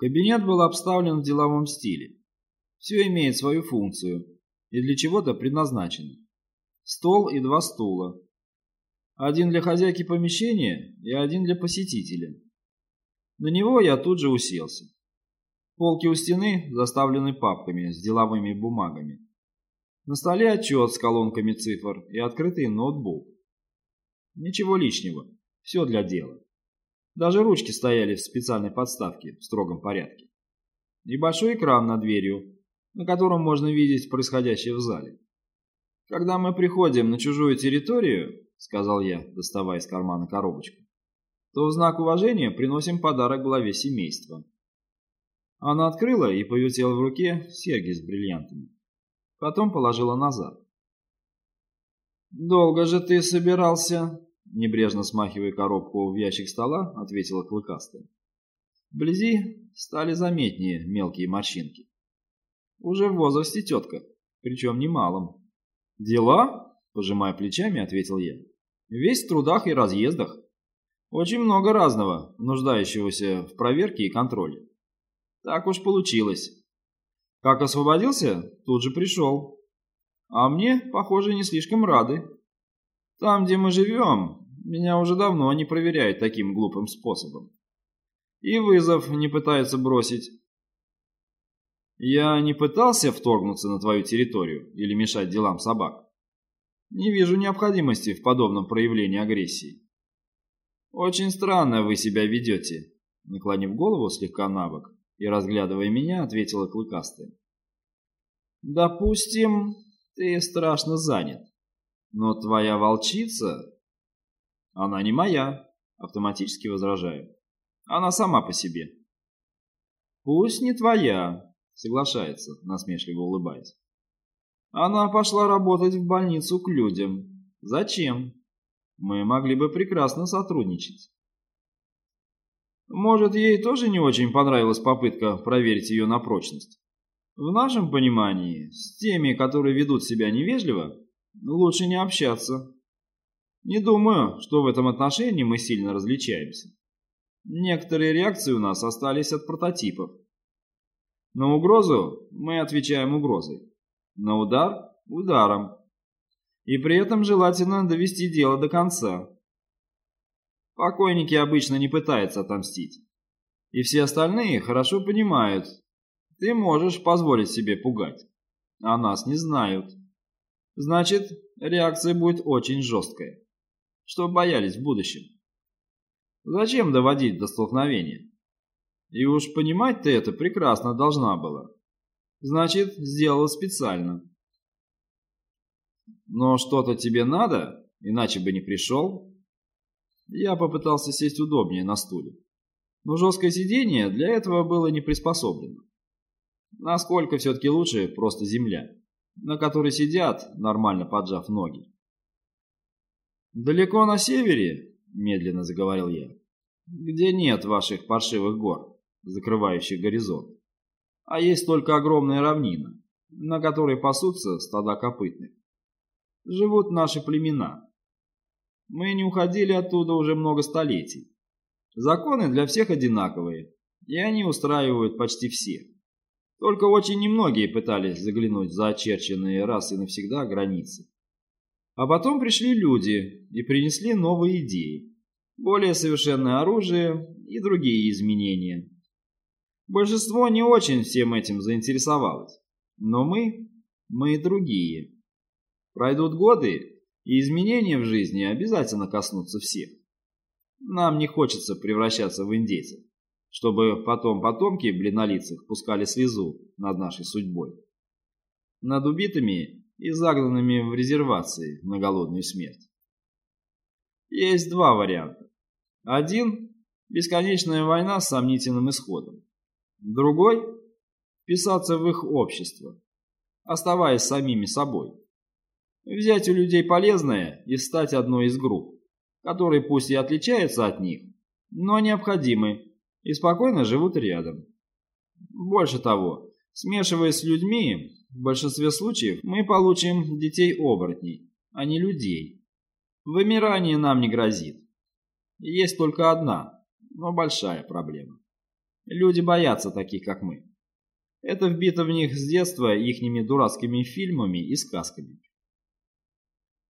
Кабинет был обставлен в деловом стиле. Все имеет свою функцию и для чего-то предназначено. Стол и два стула. Один для хозяйки помещения и один для посетителя. На него я тут же уселся. Полки у стены заставлены папками с деловыми бумагами. На столе отчет с колонками цифр и открытый ноутбук. Ничего лишнего, все для дела. Даже ручки стояли в специальной подставке в строгом порядке. Небольшой экран над дверью, на котором можно видеть происходящее в зале. «Когда мы приходим на чужую территорию», — сказал я, доставая из кармана коробочку, «то в знак уважения приносим подарок главе семейства». Она открыла и повертела в руке серьги с бриллиантами. Потом положила назад. «Долго же ты собирался?» Небрежно смахивая коробку в ящик стола, ответила Клыкастая. Вблизи стали заметнее мелкие морщинки. Уже в возрасте тетка, причем немалом. «Дела?» – пожимая плечами, ответил я. «Весь в трудах и разъездах. Очень много разного, нуждающегося в проверке и контроле. Так уж получилось. Как освободился, тут же пришел. А мне, похоже, не слишком рады. Там, где мы живем, меня уже давно не проверяют таким глупым способом. И вызов не пытаются бросить. Я не пытался вторгнуться на твою территорию или мешать делам собак. Не вижу необходимости в подобном проявлении агрессии. Очень странно вы себя ведете, наклонив голову слегка на бок и разглядывая меня, ответила Клыкастая. Допустим, ты страшно занят. Но твоя волчица... Она не моя, автоматически возражаю. Она сама по себе. Пусть не твоя, соглашается, насмешливо улыбаясь. Она пошла работать в больницу к людям. Зачем? Мы могли бы прекрасно сотрудничать. Может, ей тоже не очень понравилась попытка проверить ее на прочность? В нашем понимании, с теми, которые ведут себя невежливо, лучше не общаться. Не думаю, что в этом отношении мы сильно различаемся. Некоторые реакции у нас остались от прототипов. На угрозу мы отвечаем угрозой. На удар – ударом. И при этом желательно довести дело до конца. Покойники обычно не пытаются отомстить. И все остальные хорошо понимают, ты можешь позволить себе пугать, а нас не знают. Значит, реакция будет очень жесткая, чтобы боялись в будущем. Зачем доводить до столкновения? И уж понимать ты это прекрасно должна была. Значит, сделала специально. Но что-то тебе надо, иначе бы не пришел. Я попытался сесть удобнее на стуле. Но жесткое сиденье для этого было не приспособлено. Насколько все-таки лучше просто земля на которой сидят, нормально поджав ноги. «Далеко на севере?» – медленно заговорил я. «Где нет ваших паршивых гор, закрывающих горизонт, а есть только огромная равнина, на которой пасутся стада копытных. Живут наши племена. Мы не уходили оттуда уже много столетий. Законы для всех одинаковые, и они устраивают почти всех. Только очень немногие пытались заглянуть за очерченные раз и навсегда границы. А потом пришли люди и принесли новые идеи, более совершенное оружие и другие изменения. Большинство не очень всем этим заинтересовалось, но мы, мы другие. Пройдут годы, и изменения в жизни обязательно коснутся всех. Нам не хочется превращаться в индейцев чтобы потом потомки блинолицых пускали слезу над нашей судьбой. Над убитыми и загнанными в резервации на голодную смерть. Есть два варианта. Один – бесконечная война с сомнительным исходом. Другой – вписаться в их общество, оставаясь самими собой. Взять у людей полезное и стать одной из групп, которые пусть и отличаются от них, но необходимы и спокойно живут рядом. Больше того, смешиваясь с людьми, в большинстве случаев мы получим детей-оборотней, а не людей. Вымирание нам не грозит. Есть только одна, но большая проблема. Люди боятся таких, как мы. Это вбито в них с детства ихними дурацкими фильмами и сказками.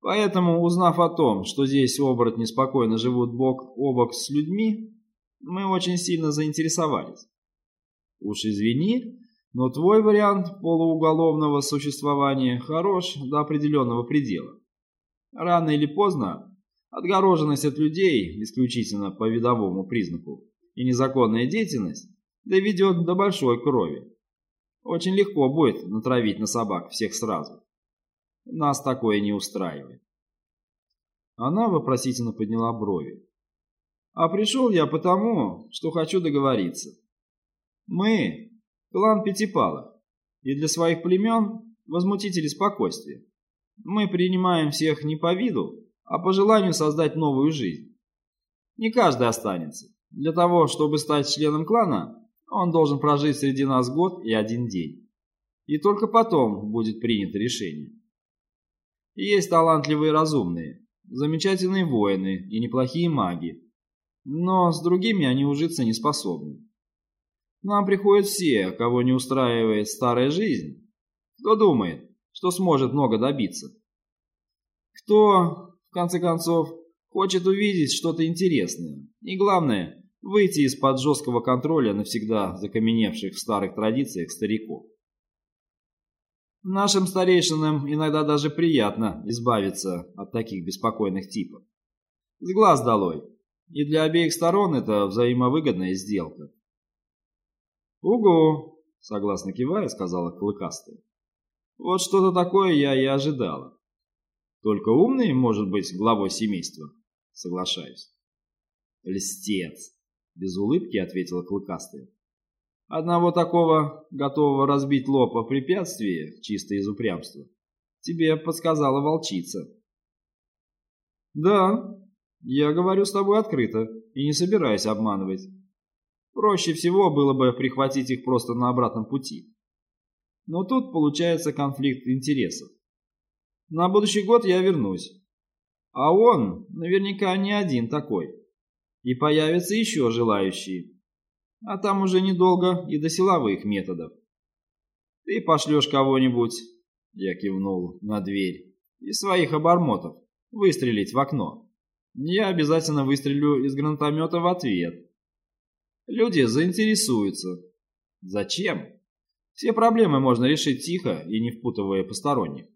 Поэтому, узнав о том, что здесь оборотни спокойно живут бок о бок с людьми, мы очень сильно заинтересовались. Уж извини, но твой вариант полууголовного существования хорош до определенного предела. Рано или поздно отгороженность от людей, исключительно по видовому признаку, и незаконная деятельность доведет до большой крови. Очень легко будет натравить на собак всех сразу. Нас такое не устраивает. Она вопросительно подняла брови. А пришел я потому, что хочу договориться. Мы – клан Пятипалов, и для своих племен – возмутители спокойствия. Мы принимаем всех не по виду, а по желанию создать новую жизнь. Не каждый останется. Для того, чтобы стать членом клана, он должен прожить среди нас год и один день. И только потом будет принято решение. Есть талантливые разумные, замечательные воины и неплохие маги. Но с другими они ужиться не способны. Нам приходят все, кого не устраивает старая жизнь. Кто думает, что сможет много добиться. Кто, в конце концов, хочет увидеть что-то интересное. И главное, выйти из-под жесткого контроля навсегда закаменевших в старых традициях стариков. Нашим старейшинам иногда даже приятно избавиться от таких беспокойных типов. С глаз долой. И для обеих сторон это взаимовыгодная сделка. «Угу», — согласно кивая, сказала Клыкастая. «Вот что-то такое я и ожидала. Только умный может быть главой семейства, соглашаюсь». «Льстец», — без улыбки ответила Клыкастая. Одного такого, готового разбить лоб о препятствии, чисто из упрямства, тебе подсказала волчица. Да, я говорю с тобой открыто и не собираюсь обманывать. Проще всего было бы прихватить их просто на обратном пути. Но тут получается конфликт интересов. На будущий год я вернусь. А он наверняка не один такой. И появятся еще желающие а там уже недолго и до силовых методов. Ты пошлешь кого-нибудь, я кивнул на дверь, из своих обормотов, выстрелить в окно. Я обязательно выстрелю из гранатомета в ответ. Люди заинтересуются. Зачем? Все проблемы можно решить тихо и не впутывая посторонних.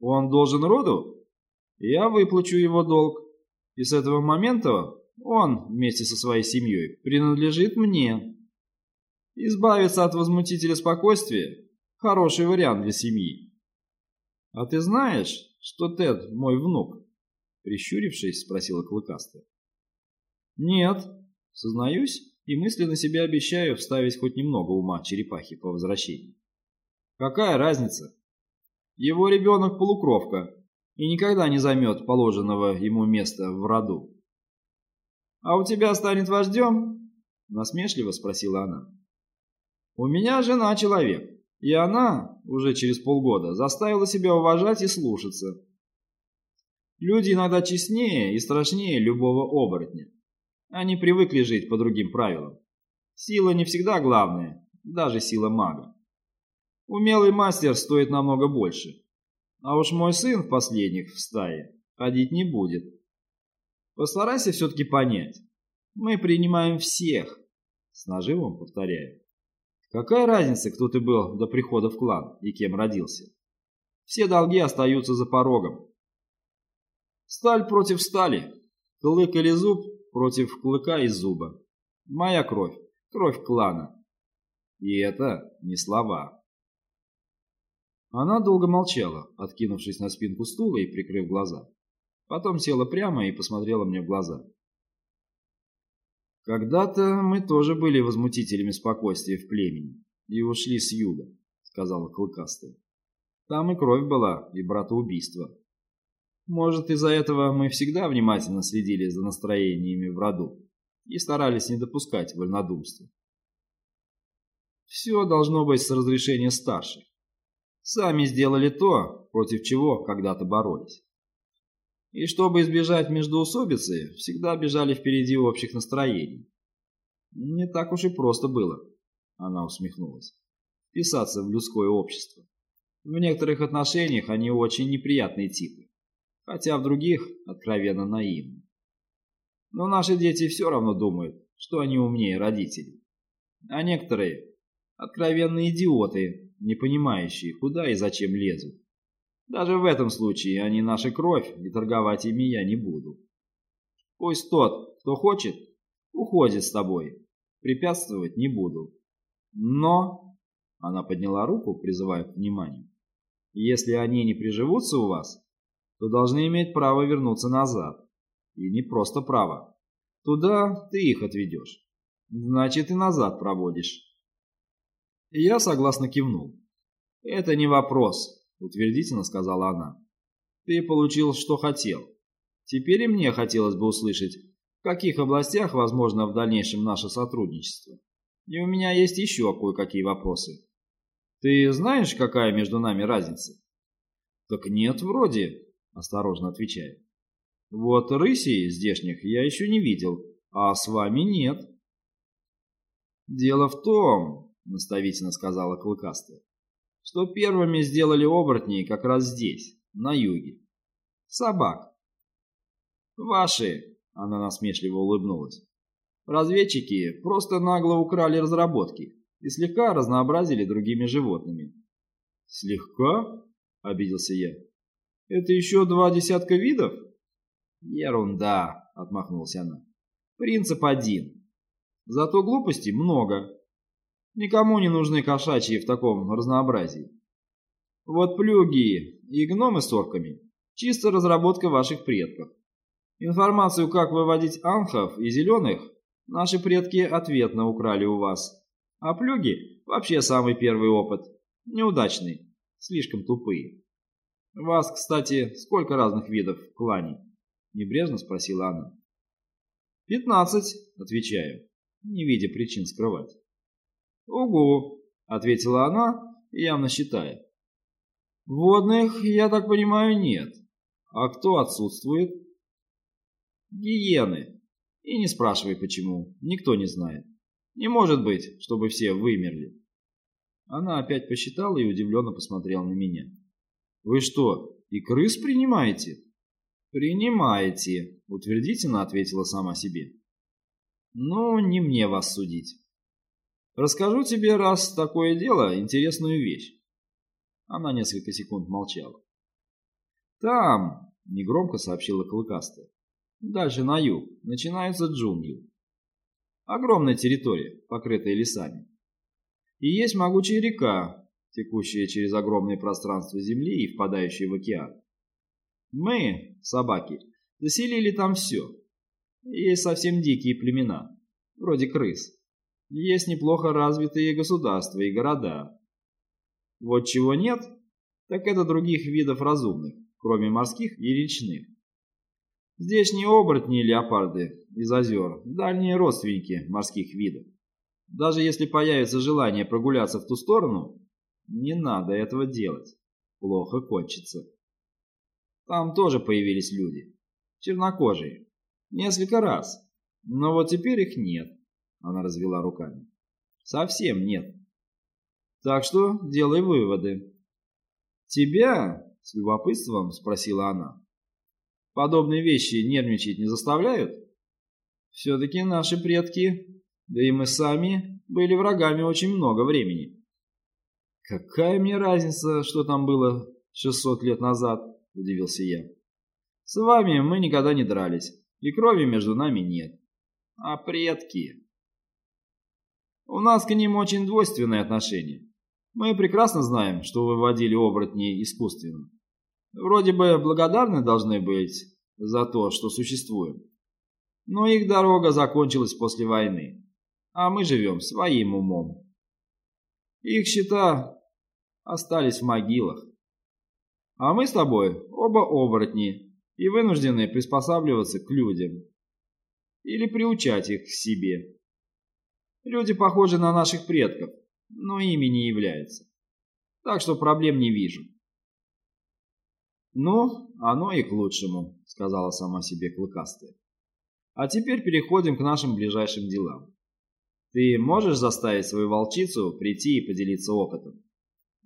Он должен роду? Я выплачу его долг. И с этого момента он, вместе со своей семьей, принадлежит мне. Избавиться от возмутителя спокойствия – хороший вариант для семьи. А ты знаешь, что Тед мой внук? Прищурившись, спросила Клыкастая. Нет, сознаюсь и мысленно себе обещаю вставить хоть немного ума черепахи по возвращении. Какая разница? Его ребенок полукровка и никогда не займет положенного ему места в роду. «А у тебя станет вождем?» – насмешливо спросила она. «У меня жена человек, и она уже через полгода заставила себя уважать и слушаться. Люди иногда честнее и страшнее любого оборотня. Они привыкли жить по другим правилам. Сила не всегда главная, даже сила мага. Умелый мастер стоит намного больше. А уж мой сын в последних в стае ходить не будет. Постарайся все-таки понять. Мы принимаем всех. С наживом повторяю. Какая разница, кто ты был до прихода в клан и кем родился? Все долги остаются за порогом. Сталь против стали. Клык или зуб против клыка и зуба. Моя кровь. Кровь клана. И это не слова. Она долго молчала, откинувшись на спинку стула и прикрыв глаза. Потом села прямо и посмотрела мне в глаза. «Когда-то мы тоже были возмутителями спокойствия в племени и ушли с юга», — сказала Клыкастая. «Там и кровь была, и братоубийство. Может, из-за этого мы всегда внимательно следили за настроениями в роду и старались не допускать вольнодумства. Все должно быть с разрешения старших. Сами сделали то, против чего когда-то боролись и чтобы избежать междоусобицы, всегда бежали впереди общих настроений. Не так уж и просто было, она усмехнулась. Писаться в людское общество. В некоторых отношениях они очень неприятные типы, хотя в других откровенно наивны. Но наши дети все равно думают, что они умнее родителей. А некоторые – откровенные идиоты, не понимающие, куда и зачем лезут. Даже в этом случае они наша кровь, и торговать ими я не буду. Пусть тот, кто хочет, уходит с тобой. Препятствовать не буду. Но, она подняла руку, призывая к вниманию, если они не приживутся у вас, то должны иметь право вернуться назад. И не просто право. Туда ты их отведешь. Значит, и назад проводишь. Я согласно кивнул. Это не вопрос, утвердительно сказала она. Ты получил, что хотел. Теперь и мне хотелось бы услышать, в каких областях возможно в дальнейшем наше сотрудничество. И у меня есть еще кое-какие вопросы. Ты знаешь, какая между нами разница? Так нет, вроде, осторожно отвечаю. Вот рысей здешних я еще не видел, а с вами нет. Дело в том, наставительно сказала Клыкастая, что первыми сделали оборотни как раз здесь, на юге. Собак. Ваши, она насмешливо улыбнулась. Разведчики просто нагло украли разработки и слегка разнообразили другими животными. Слегка? Обиделся я. Это еще два десятка видов? Ерунда, отмахнулась она. Принцип один. Зато глупостей много. Никому не нужны кошачьи в таком разнообразии. Вот плюги и гномы с орками – чисто разработка ваших предков. Информацию, как выводить анхов и зеленых, наши предки ответно украли у вас. А плюги – вообще самый первый опыт. Неудачный, слишком тупые. Вас, кстати, сколько разных видов в клане? Небрежно спросила она. «Пятнадцать», — отвечаю, не видя причин скрывать. «Угу», — ответила она, явно считая. «Водных, я так понимаю, нет. А кто отсутствует?» «Гиены. И не спрашивай, почему. Никто не знает. Не может быть, чтобы все вымерли». Она опять посчитала и удивленно посмотрела на меня. «Вы что, и крыс принимаете?» «Принимаете», — утвердительно ответила сама себе. «Ну, не мне вас судить». Расскажу тебе, раз такое дело, интересную вещь. Она несколько секунд молчала. Там, негромко сообщила Клыкастая, дальше на юг, начинаются джунгли. Огромная территория, покрытая лесами. И есть могучая река, текущая через огромное пространство земли и впадающая в океан. Мы, собаки, заселили там все. Есть совсем дикие племена, вроде крыс. Есть неплохо развитые государства и города. Вот чего нет, так это других видов разумных, кроме морских и речных. Здешние оборотни и леопарды из озер – дальние родственники морских видов. Даже если появится желание прогуляться в ту сторону, не надо этого делать. Плохо кончится. Там тоже появились люди. Чернокожие. Несколько раз. Но вот теперь их нет. Она развела руками. Совсем нет. Так что делай выводы. Тебя, с любопытством спросила она, подобные вещи нервничать не заставляют? Все-таки наши предки, да и мы сами, были врагами очень много времени. Какая мне разница, что там было 600 лет назад, удивился я. С вами мы никогда не дрались, и крови между нами нет. А предки... У нас к ним очень двойственное отношение. Мы прекрасно знаем, что вы выводили оборотней искусственно. Вроде бы благодарны должны быть за то, что существуем. Но их дорога закончилась после войны, а мы живем своим умом. Их счета остались в могилах. А мы с тобой оба оборотни и вынуждены приспосабливаться к людям или приучать их к себе. Люди похожи на наших предков, но ими не являются. Так что проблем не вижу. «Ну, оно и к лучшему», — сказала сама себе Клыкастая. «А теперь переходим к нашим ближайшим делам. Ты можешь заставить свою волчицу прийти и поделиться опытом?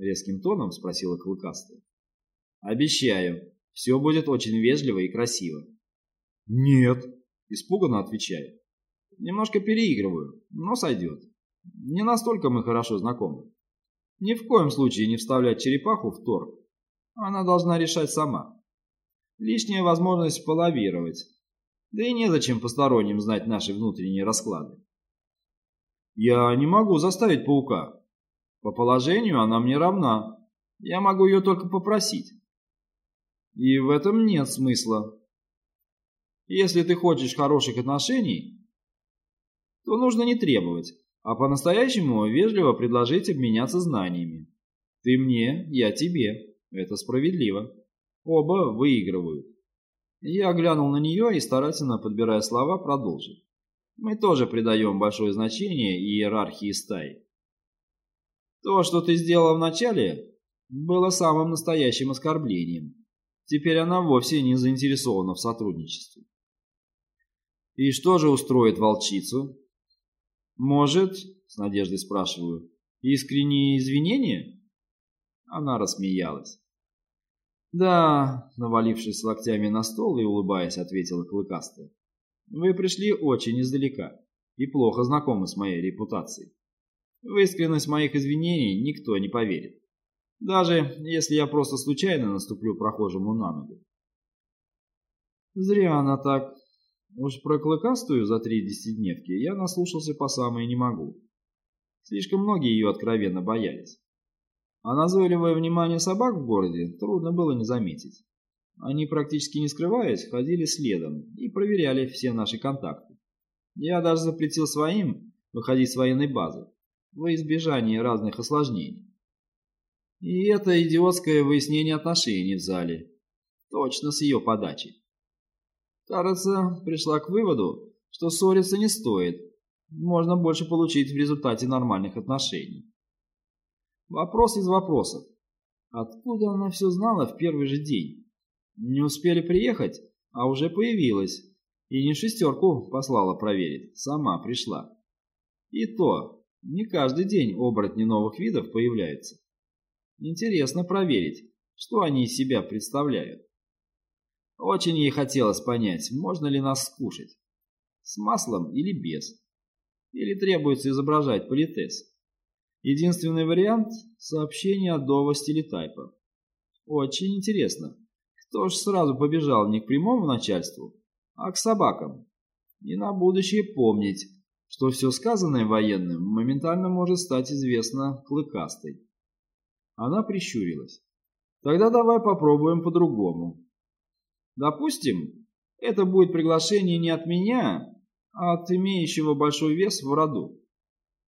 Резким тоном спросила Клыкастая. Обещаю, все будет очень вежливо и красиво. Нет, испуганно отвечаю. Немножко переигрываю, но сойдет. Не настолько мы хорошо знакомы. Ни в коем случае не вставлять черепаху в торг. Она должна решать сама. Лишняя возможность половировать. Да и незачем посторонним знать наши внутренние расклады. Я не могу заставить паука. По положению она мне равна. Я могу ее только попросить. И в этом нет смысла. Если ты хочешь хороших отношений, то нужно не требовать, а по-настоящему вежливо предложить обменяться знаниями. Ты мне, я тебе. Это справедливо. Оба выигрывают. Я глянул на нее и, старательно подбирая слова, продолжил. Мы тоже придаем большое значение иерархии стаи. То, что ты сделала вначале, было самым настоящим оскорблением. Теперь она вовсе не заинтересована в сотрудничестве. И что же устроит волчицу? Может, с надеждой спрашиваю, искренние извинения? Она рассмеялась. Да, навалившись локтями на стол и улыбаясь, ответила Клыкастая. Вы пришли очень издалека и плохо знакомы с моей репутацией. В искренность моих извинений никто не поверит. Даже если я просто случайно наступлю прохожему на ногу. Зря она так. Уж про клыкастую за три десятидневки я наслушался по самое не могу. Слишком многие ее откровенно боялись. А назойливое внимание собак в городе трудно было не заметить. Они, практически не скрываясь, ходили следом и проверяли все наши контакты. Я даже запретил своим выходить с военной базы, во избежание разных осложнений. И это идиотское выяснение отношений в зале. Точно с ее подачи. Кажется, пришла к выводу, что ссориться не стоит. Можно больше получить в результате нормальных отношений. Вопрос из вопросов. Откуда она все знала в первый же день? Не успели приехать, а уже появилась. И не шестерку послала проверить, сама пришла. И то, не каждый день оборотни новых видов появляются. Интересно проверить, что они из себя представляют. Очень ей хотелось понять, можно ли нас скушать. С маслом или без. Или требуется изображать политес. Единственный вариант – сообщение от Дова стилетайпа. Очень интересно, кто ж сразу побежал не к прямому начальству, а к собакам. И на будущее помнить, что все сказанное военным моментально может стать известно клыкастой. Она прищурилась. Тогда давай попробуем по-другому. Допустим, это будет приглашение не от меня, а от имеющего большой вес в роду.